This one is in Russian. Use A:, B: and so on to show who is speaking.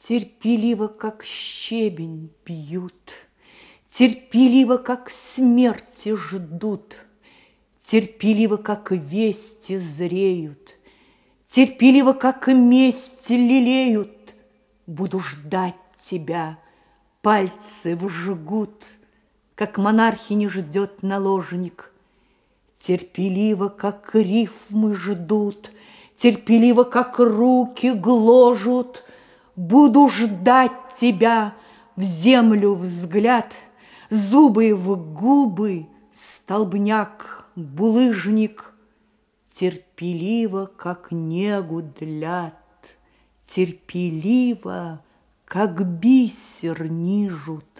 A: Терпеливо, как щебень, пьют, Терпеливо, как смерти ждут, Терпеливо, как вести зреют, Терпеливо, как месть лелеют, Буду ждать тебя, пальцы вжгут, Как монархини ждет наложник. Терпеливо, как рифмы ждут, Терпеливо, как руки гложут, Буду ждать тебя, в землю взгляд, Зубы в губы, столбняк, булыжник, Терпеливо, как негу длят, Терпеливо, как бисер нижут.